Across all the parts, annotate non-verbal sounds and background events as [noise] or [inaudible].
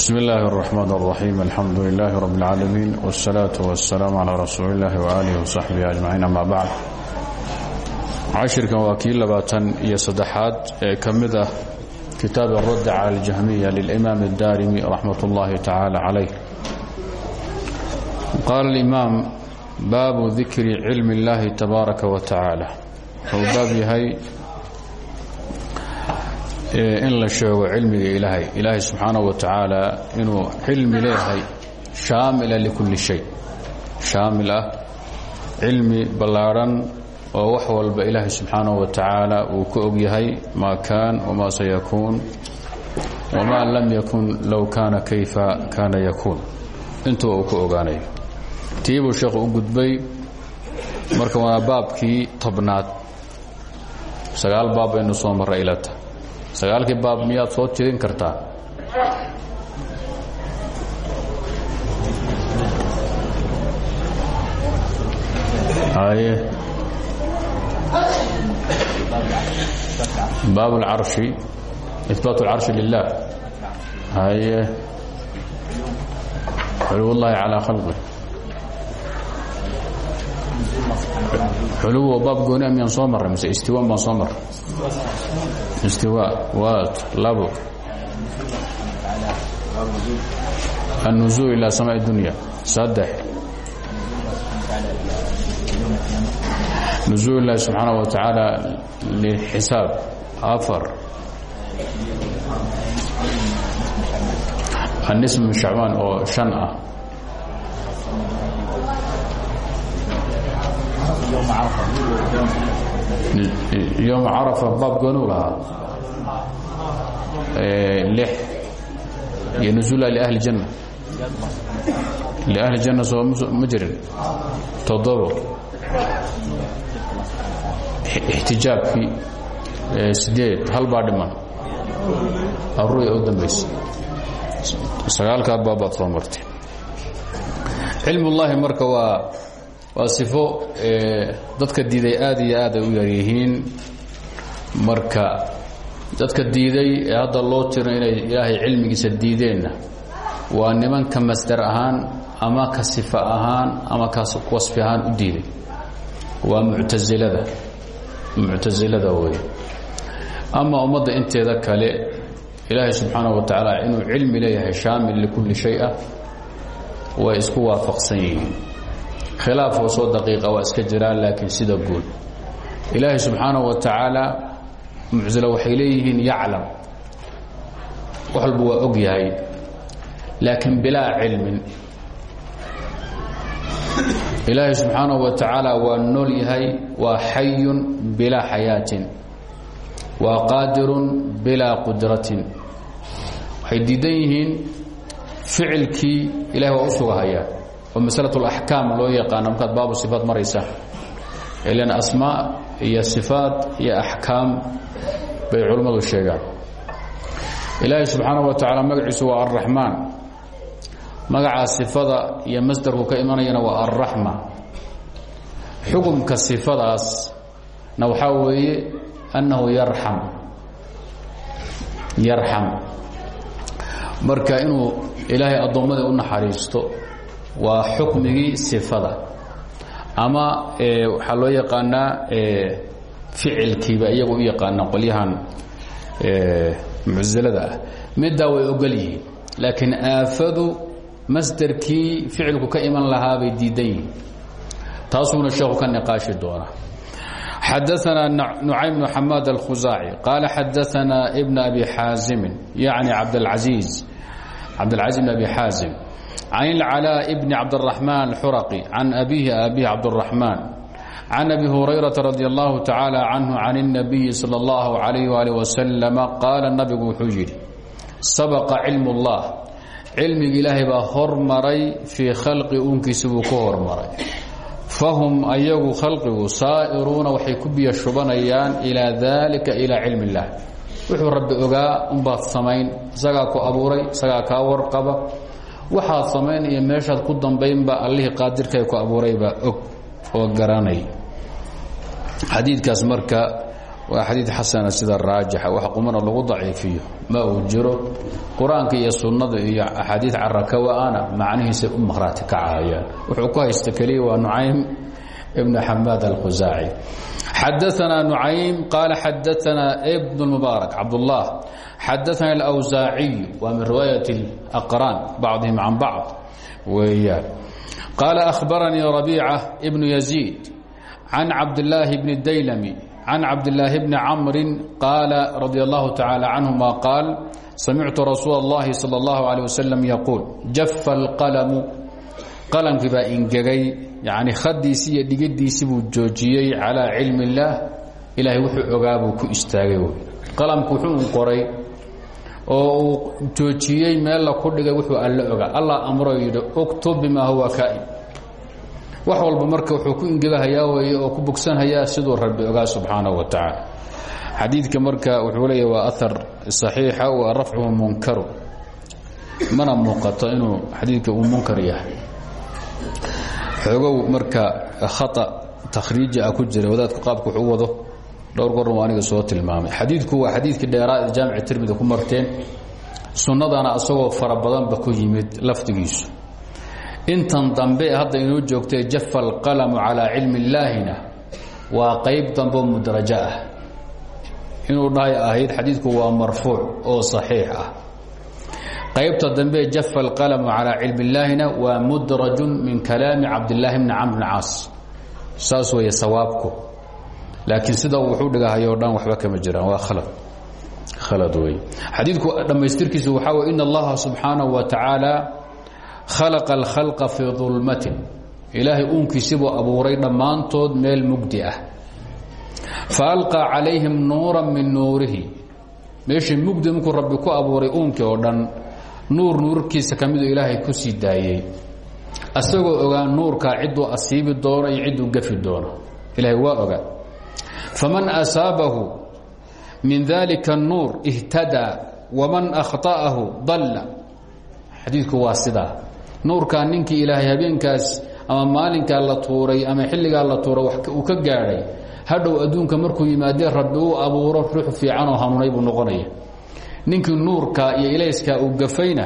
bsm اllahi الرحmn الرaxيm alxamdu لlah rb اlcaalamiin wالsalaaة wالsalaam عlى rasuuli اllahi وalih وصaxbihi aجmaciin ama bacd cashirkan waa kii labaatan iyo saddexaad ee ka mid ah kitaab الradd calى اljahmiya lilimaam الdarimi raxmat اllahi tacalى calayh qaala اlimaam baabu dikri cilmi اllahi tabaaraka wa tacaala wuxuu baab yahay in la sheego cilmiga ilaahay. Ilaahay subxaanaه wa tacaala inuu cilmi leeyahay shaamila likulli shay. Shaamil ah cilmi ballaadhan oo wax walba ilaahay subxaanaه wa tacaala uu ka og yahay maa kaan wamaa sayakuun wamaa lam yakun low kaana kayfa kaana yakuun. Intuba uu ka ogaanayo tiibuu sheekhu u gudbay marka waa baabkii tobnaad. Sagaal baab baynu soo marray ilata sagaalkii baab miyaad soo tirin kartaa haye baab اlcarshi ibaat اlcarshi lilah haye xuluw اllahi calىa khalqi xuluw baab gooni miyaan soo marray mise istiwaan baan soo marray istiwaa waat labo annuzuul ilaa samaa dunya. Saddex nuzuul ilaahi subxaana wa tacaala lilxisaab afar. Anism min shacbaan oo shan ah yom carafa baabgoonu lahaa. Lix. Iyo nuzula liahli janna. Liahli janna soo ma jirin. Toddobo ixtijaabkii sideed halbaa dhiman. Aruya u dambaysa sagaalkaa baabaad soo martay. Cilmullaahi marka waa waa sifo dadka diiday aad iyo aad ay u yaryihiin marka dadka diiday ee hadda loo tiro inay ilaahay cilmigiisa diideenna waa nimanka masdar ahaan ama ka sifa ahaan ama ka wasfi ahaan u diiday. Waa muctasilada muctasilada wey ama ummadda inteeda kale ilaahay subxaanaه wa tacaala inuu cilmi leeyahay shaamil likulli shay ah way isku waafaqsan yihiin khilaaf oo soo daqiiqa waa iska jiraan laakiin sida guud ilaahay subxaanaه wa tacaala muctilo waxay leeyihiin yaclam. Wax walba waa og yahay laakiin ilaahay subxaanaه wa tacaala waa nool yahay waa xayun bilaa xayaatin waa qaadirun bilaa qudratin. Waxay diidan yihiin ficilkii oo masalaة اlaxkaam loo yaqaano markaad baabu sifaat maraysa ilan asmaa iyo sifaat iyo axkaam bay culammadu sheegaan ilaahay subxaanaه wa tacaala magaciisu waa alraxmaan magacaa sifada iyo masdarku ka imanayana waa alraxma xukumka sifadaasna waxaa weeye annahu yarxam yarxam marka inuu ilaahay addoommadii u naxariisto waa xukmigii sifada. Ama eh, waxaa loo yaqaanaa eh, ficilkiiba iyaga u yaqaanaa qolyahan eh, mucsilada ah. Middaa way ogol yihiin laakiin aafadu masderkii ficilku ka iman lahaa bay diidan yihiin. Taasuuna sheekhu ka niqaashi doonaa. Xadaanaa nucaym bnu xamaad alkhusaaci qaala xadaanaa bna abi xaazimi yacni cabdاlcaiiz cabdاlcaziz bn abi xaazim can اlcalاء bn cabdالرaحmaan الxuraqi can abihi abihi cabdالرaحmaan can abi hurayraةa radي الlahu tacaalى canhu can الnabiyi salى اllahu عalayh ali waslm qaala nabigu wuxuu yidhi sabaqa cilm اllah cilmiga ilaahay baa hormaray fii khalqi uunkiisa buu ka hormaray fahum ayagu khalqigu saa'iruuna waxay ku biyo shubanayaan ilaa daalika ilaa cilmi اllah wuxuu rabbi ogaa unbaad samayn isagaa ku abuuray isagaa kaa warqaba waxaad samayn iyo meeshaad ku dambaynba allihii qaadirkae ku abuuraybaa og oo garanay. Xadiidkaas marka waa xadiid xasana sida raajixa wax qumana lagu daciifiyo ma uu jiro. Qur'aanka iyo sunnada iyo axaadiid carakawa-ana macnihiisay u maqhraati wuxuu ku haysta keliya waa nucaym ibn xamaad alkhusaaci xadaanaa nucaym qaala xadaanaa ibn mubaarak cabdullah xadaana alawsaaciyu waa min riwaayat aqraan bacdihim can bacd weeyaan qaala ahbaranii rabiica ibnu yaziid can cabdillaahi bni daylami can cabdillaahi bni camrin qaala radi allahu tacaala canhuma qaal samictu rasuul اllahi salى اllahu alيه wasalam yaquul jafa alqalamu qalamkii baa ingegay yani khadiisii iyo dhigadiisii buu joojiyey calaa cilmi اllaah ilaahay wuxuu ogaa ku istaagay qalamku wuxuu qoray oo uu joojiyey meella ku dhigay wuxuu alla ogaa. Allah amro yidhi uktub bima huwa kaa'in wax walba marka wuxuu ku ingegahayaa weeye oo ku bogsanhayaa siduu rabbi ogaa subxaanahu wa tacaala. Xadiidka marka wuxuu leeya waa ahar صaxiixa wa rafcuhu munkaru. Mana muuqato inuu xadiidka uu munkar yahay xoogow marka khaa takhriiji ah ku jira wadaadku qaabka wuxuu u wado dhowr goran waa soo tilmaamay. Xadiidku waa xadiidkii dheeraa jaamic tirmidi ku marteen. Sunnadana asagoo fara badanba ku yimid lafdigiisu. Intan dambe hadda inoo joogtay jafa alqalamu calaa cilmi illaahina waa qayb dambeo mudrajo ah. Inuu dhahay ahayd xadiidku waa marfuuc oo saxiix ah qaybta dambe jafa alqalamu calaa cilmi illaahina waa mudrajun min kalaami cabdillaahi bni camr bn caas. Saas weeye sawaabku. Laakiin sida wuxuu dhigahayo dhan waxba kama jiraan. Waa khalad. Khalad wey xadiidku dhammaystirkiisu waxaa wey in allaha subxaanahu wa tacaala khalaqa alkhalqa fii dulmatin ilaahay uunkiisibuu abuuray dhammaantood meel mugdi ah. Fa alqaa calayhim nuuran min nuurihi. Meeshii mugdi markuu rabbi ku abuuray oo dhan nuur nuurkiisa ka miduu ilaahay ku sii daayey asagoo ogaa nuurkaa cidduu asiibi doono iyo cidduu gafi doono. Ilaahay waa ogaa faman asaabahu min dalika الnuur ihtadaa waman akhta'ahu dalla. Xadiidku waa sidaa. Nuurkaa ninkii ilaahay habeenkaas ama maalinkaa la tuuray ama xilligaa la tuuray uu ka gaadhay hadhow adduunka markuu yimaadee rabbi uu abuuro ruux fiicanoo hanuunay buu noqonaya ninkii nuurkaa iyo ilayskaa uu gafayna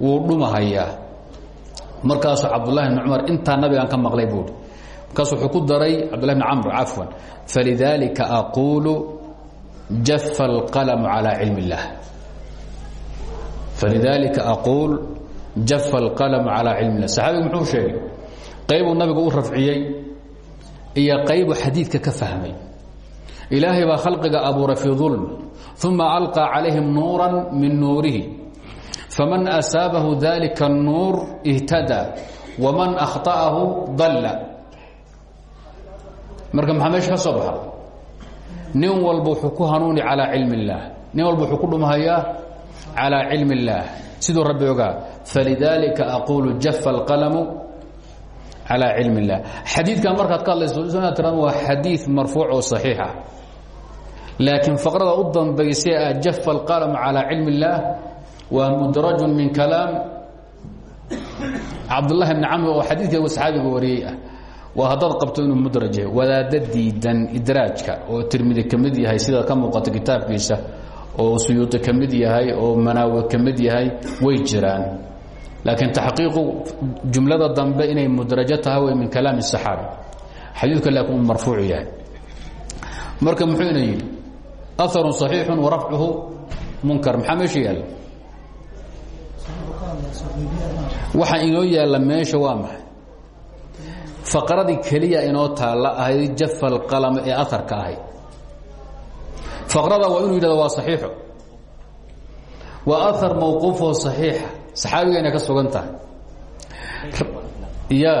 wuu dhumahayaa. Markaasuu cabdullahi bn cumar intaa nabigaan ka maqlay buuhi markaas wuxuu ku daray cabdullahi bn camr cafwan. Falidaalika aquulu jafa alqalamu calaa cilmi اllah falidaalika aquul jafa alqalamu calaa cilmi اllah sheegay qaybuu nabigu u rafciyey iyo qaybuu xadiidka ka fahmay. Ilaahay baa khalqiga abuuray fii dulm uma alqى calayhim nuura min nuurihi faman asaabahu dalika الnuur اhtadaa waman akhطa'ahu dalla marka maxaa meesha ka soo baxa nin walba wuxuu ku hanuuni calaa cilmi اllaah nin walba wuxuu ku dhumhayaa calaa cilmi اllaah siduu rabbi ogaa falidaalika aquulu jafa alqalamu calaa cilmi اllah xadiidkan markaad ka hadlayso inaad tiraan waa xadiid marfuuc oo saxiixa laakiin faqrada u dambaysay ah jafa alqalamu calaa cilmi اllaah waa mudrajun min kalaam cabdullahi bni camr oo xadiidka saxaabiga wariyey ah waa haddaad qabto inuu mudraj yahay wadaadda diidan idraajka oo tirmidi ka mid yahay sida ka muuqata kitaabkiisa oo suyuudi ka mid yahay oo manaawi ka mid yahay way jiraan laakiin taxqiiqu jumlada dambe inay mudrajo tahay way min kalaam الصaxaabi xadiidka laakiin uu marfuuc yahay marka muxuu ina yidhi aharu صaxiixu warafcuhu munkar maxaa meesha yaalla waxa inoo yaalla meesha waa maxay faqradii keliya inoo taalla ahayd jafa alqalama ee aharka ahayd faqrada waa inuu yidhahdo waa saxiixo waa ahar mawquufoo saxiixa saxaabiga inay ka sugan tahay ya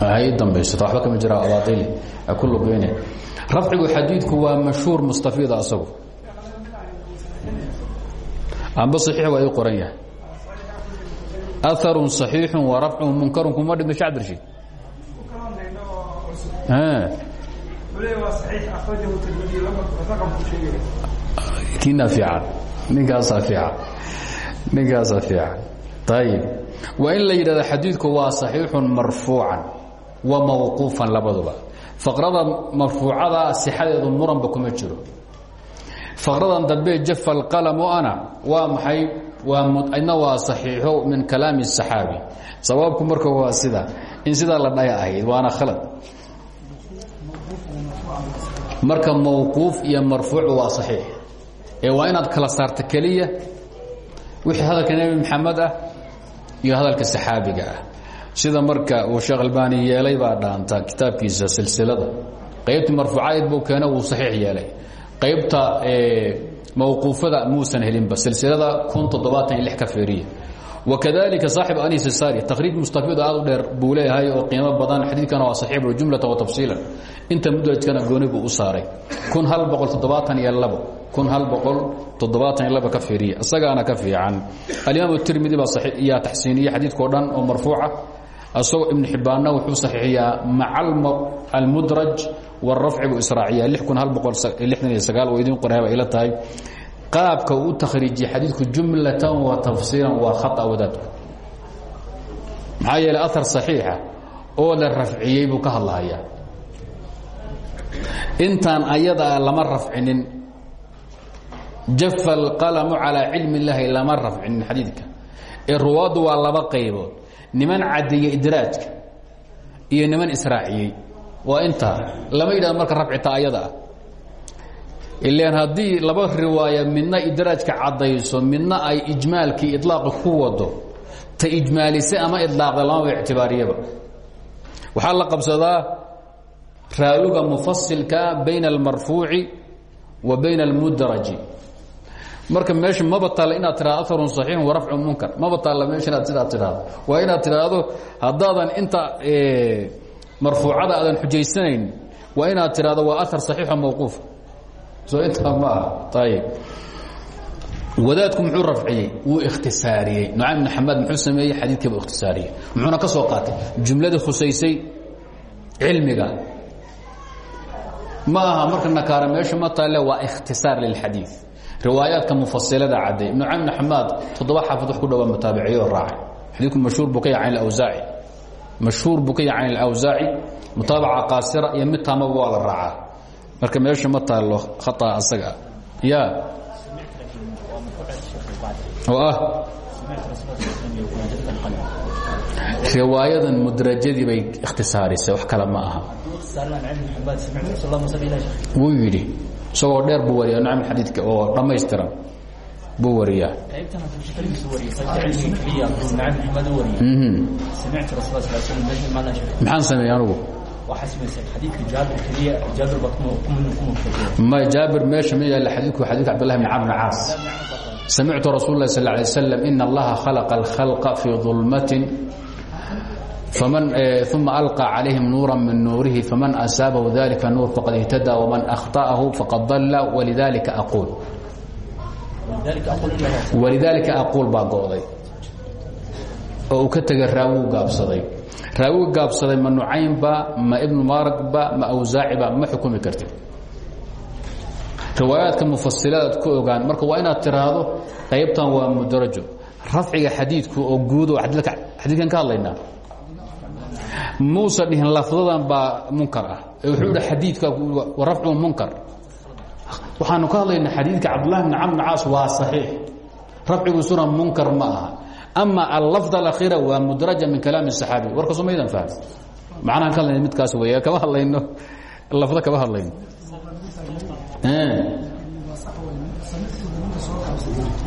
hay dambaysato waxba kama jira abaili ku lugeyne rafcigu xadiidku waa mashhuur mustafida asagu amba صaxiix waa ii qoran yahay aharu صaxiixu wa rafcuhu munkarun kuma dhigna shee cabdirashiid kiina fiican ninkaasaa fiican ninkaasaa fiican ayib waa in la yidhahda xadiidku waa صaxiixun marfuucan wa mawquufan labaduba. Faqrada marfuucada sixadeedu muranba kuma jiro. Faqradan dambe jafa alqalamu ana waa maxay? Waidna waa saxiixo min kalaami saxaabi sabaabku marka waa sida in sidaa la dhaya waana khalad. Marka mawquuf iyo marfuuc waa saxiix. Ee waa inaad kala saarto keliya wixii hadalka nebi maxamed ah iyo hadalka saxaabiga ah sida marka uu sheekh albani yeelay baa dhaanta kitaabkiisa silsilada. Qaybtii marfuucayd buu keena wuu saxiix yeelay. Qaybta mawquufada muusan helinba silsilada kun toddobaatan iyo lix ka feeriya wakadalika saaxib anis sari takriij mustafid aad u dheer buu leeyahay oo qiimo badan xadiidkana waa saxiix jumlatan wa tafsiilan. Inta mudrajkana gooni buu u saaray. Kun hal boqol toddobaatan iyo labo. Kun hal boqol toddobaatan iyo laba ka feeriya isagaana ka fiican. Alimaam tirmidi baa yaa taxsiiniye xadiidkao dhan oo marfuuca asagoo ibn xibbaanna wuxuu saxiixiyaa maca almudraj wاrafci buu israaciya lix kun hal boqol lixdan iyo sagaal oo idin qorayba ila tahay qaabka uu u takhriijiyey xadiidku jumlatan wa tafsiilan waa khata wadaadku maxaa yeeley ahar صaxiixa oo la rafciyey buu ka hadlahayaa intaan ayadaa lama rafcinin jafa alqalamu calaa cilmi اllaahi lama rafcinin xadiidka ee ruwaaddu waa laba qaybood niman caddeeye idraajka iyo niman israaciyey. Waa intaa lama yidhahdo marka rafcitaa ayada ah. Ilan haddii laba riwaaya midna idraajka caddayso midna ay ijmaalkii iطlaaqi ku wado ta ijmaalisay ama iطlaaqda lamaba ictibaariyaba. Waxaa la qabsadaa raawiga mufasilka bayna almarfuuci wa bayna almudraji marka meesha maba taalla inaad tidhahdo aarun صaxiixun warafcu munkar. Maba taalla meesha inaad sidaa tidhaahdo. Waa inaad tidhaahdo haddaadan inta marfuucada aadan xujaysanayn waa inaad tidhahdo waa aar صaxiixo mawquuf. Soo intaa ma aha. Ayib wadaadku muxuu rafciyey? Wuu ikhtisaariyey. Nucaym bn xamaad muxuu sameeyey xadiidkii buu ikhtisaariyey. Muxuuna ka soo qaatay. Jumladii khusaysay cilmiga. Ma aha marka nakaara meesha ma taale waa ikhtisaar lilxadiid riwaayaadka mufasilada cadday ibnu caym bn xamaad toddoba xaafid wax ku dhowaa mutaabiciyo raacay. Xadiidku mashhuur buu ka yahay can awsaaci mashhuur buu ka yahay can alawsaaci mutaabaca qaasira iyo mid taamaba waa la raacaa. Marka meesha ma taalo khaطa asaga. Ya. Oo ah. Riwaayadan mudrajadii bay ikhtisaarisay wax kale ma aha. Wuu yidhi isagoo dheer buu wariya nacm xadiidka oo dhammaystiran buu wariyaa mhm. maxaan sameeyey anugu? May jaabir meesha ma yaal adiiku xadika cbdulahi bn camr caas. Samictu rasuul lah sal lay slam allaha khalaqa alkhalqa fii dulmatin uma alقى calayhim nuura min nuurihi faman asaabahu dalika nuur faqad اhtada wman akhطأahu faqad dalla walidalika aquul walidaalika aquul baa go'day oo uu ka tegay raawuu gaabsaday raawiga gaabsaday ma nucaynba ma ibnu maaragba ma awsaaciba ma xukumi kartid riwaayaadka mufasiladaad ku ogaan marka waa inaad tiraahdo qaybtan waa mudrajo rafciga xadiidku oo guud oo xadiidkan ka hadlaynaa muusa dhihin lafdadan baa munkar ah. Wuxuu hi xadiidka rafcu munkar. Waxaanu ka hadlaynaa xadiidka cabdulahi bn camr caas waa saxiix. Rafcigusuna munkar ma aha. Ama allafd alakhiira waa mudraja min kalaami saxaabi warkasu maydan fahan macnahaan ka hadlayna midkaas wey kama hadlayno. Lafdo kama hadlayno.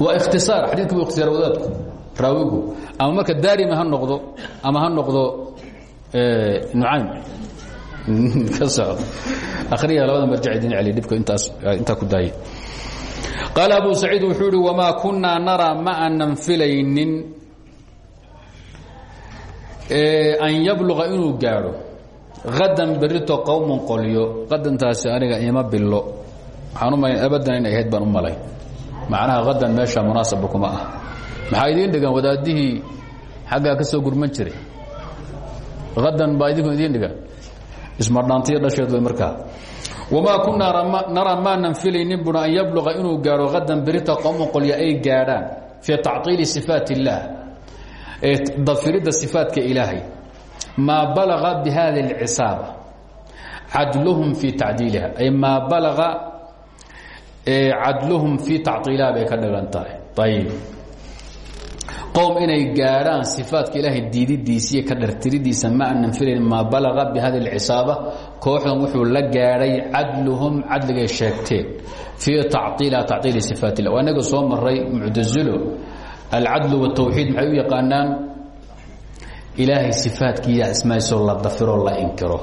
Waa ikhtisaar. Xadiidka bu ikhtisaar wadaadku raawigu. Ama marka daarima ha noqdo ama ha noqdo [laughs] qaal abu saciid wuxuu ihi wamaa kunaa naraa ma aanan filaynin an yabluqa inuu gaadho. Hadan berito qowmun qolyo. Qadantaasi aniga ima bilo waxaan u malay abadan inay ahayd baan u malay. Macnaha hadan meesha munaasaba kuma ah maxaa idiin dhigan wadaadihii xaggaa ka soo gurman jiray hadan baa idinku idiin dhigan ismadhaantiyo dhasheed way markaa wamaa kunaa naraa maanan filaynin buna an yabluqa inuu gaadho hadan berita qowmun qolyo ay gaadhaan fii tacطiili sifaat اllah dafiridda sifaatka ilaahay maa balaga bihadi اlcisaaba cadluhum fii tacdiiliha ay maa balaga cadluhum fii tacطiiliha bay ka dhigan tahay ayib qowm inay gaadhaan sifaatka ilaahay diididiisiiyo ka dhartiridiisa ma aanan filayn maa balaqa bi hadi lcisaaba kooxdan wuxuu la gaadhay cadluhum cadligay sheegteen. Fii taciiliha taciili sifaatilah waa inaga soo maray muctasilo alcadlu wtawxiid maxay u yaqaanaan? Ilaahay sifaatkiiya asmaaiisoo la dafiroo la inkiro.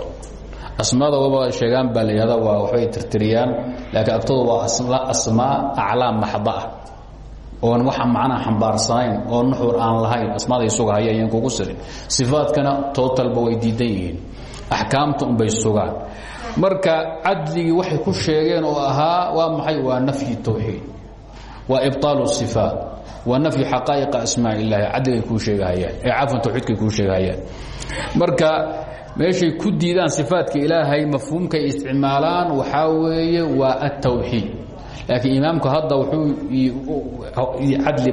Asmaada waba sheegaan baa la yihahda waa waxbay tirtiriyaan laakiin agtooda waa asmaa aclaam maxda ah oon waxa macnaha xambaarsanayn oo nuxur aan lahayn asmaaday sugahaya yan kugu sirin sifaatkana tootalba way diidan yihiin. Axkaamta unbay sugaan. Marka cadligii waxay ku sheegeen oo ahaa waa maxay? Waa nafyi tawxiid. Waa ibطaalu sifaat. Waa nafyu xaqaa'iqa asmaa illaahi cadligay kuu sheegahayaan. Ee cafan tawxiidkay kuu sheegahayaan. Marka meeshay ku diidaan sifaatka ilaahay mafhuumkay isticmaalaan waxaa weeye waa atawxiid laakiin imaamku hadda wuxuu cadli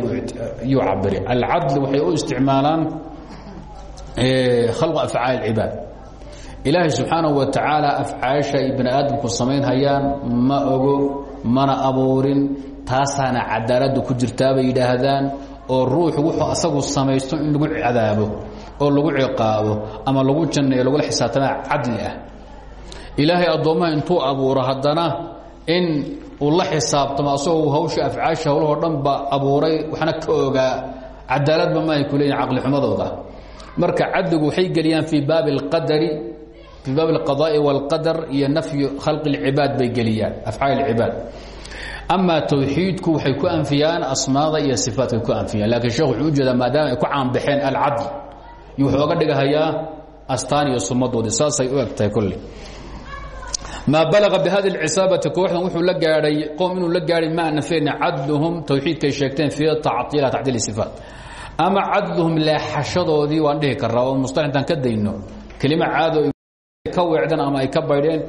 yuu cabiri alcadli waxay u isticmaalaan khalqu afcaal اcibaad ilaahay subxaanahu wa tacaala afcaasha ay bani aadamku samaynhayaan ma ogo mana abuurin taasaana cadaaladda ku jirtaabay yidhaahdaan oo ruuxu wuxuu asagu samaysto in lagu cadaabo oo lagu ciqaabo ama lagu janneeyo lagula xisaabtamaa cadli ah. Ilaahay addoommaha intuu abuuro haddana in uu la xisaabtamo asagoo hawsha afcaasha howlahoo dhan ba abuuray waxna ka ogaa cadaaladba maahay ku leeyihin caqlixumadooda marka cadligu waxay geliyaan fii baabi اlqadari fii baabi اlqadaa'i wاlqadar iyo nafyu khalqi اlcibaad bay geliyaan afcaal اlcibaad amaa tawxiidku waxay ku anfiyaan asmaada iyo sifaatkay ku anfiyaan lakiin sheekh wuxuu ujeedaa maadaama ay ku caanbaxeen alcadl iyo wuxuu oga dhigahayaa astaan iyo sumadoodii saasay u eg tahay kolley maa balaga bihadi اlcisaabati kooxdan wuxuu la gaadhay qowm inuu la gaadhay ma nafeena cadluhum tawxiidkay sheegteen fii tacطiila tacdiil sifaat ama cadluhum leexashadoodii waan dhihi karaa oo musطalax intaan ka dayno kelima caado ka weecdan ama ay ka baydheen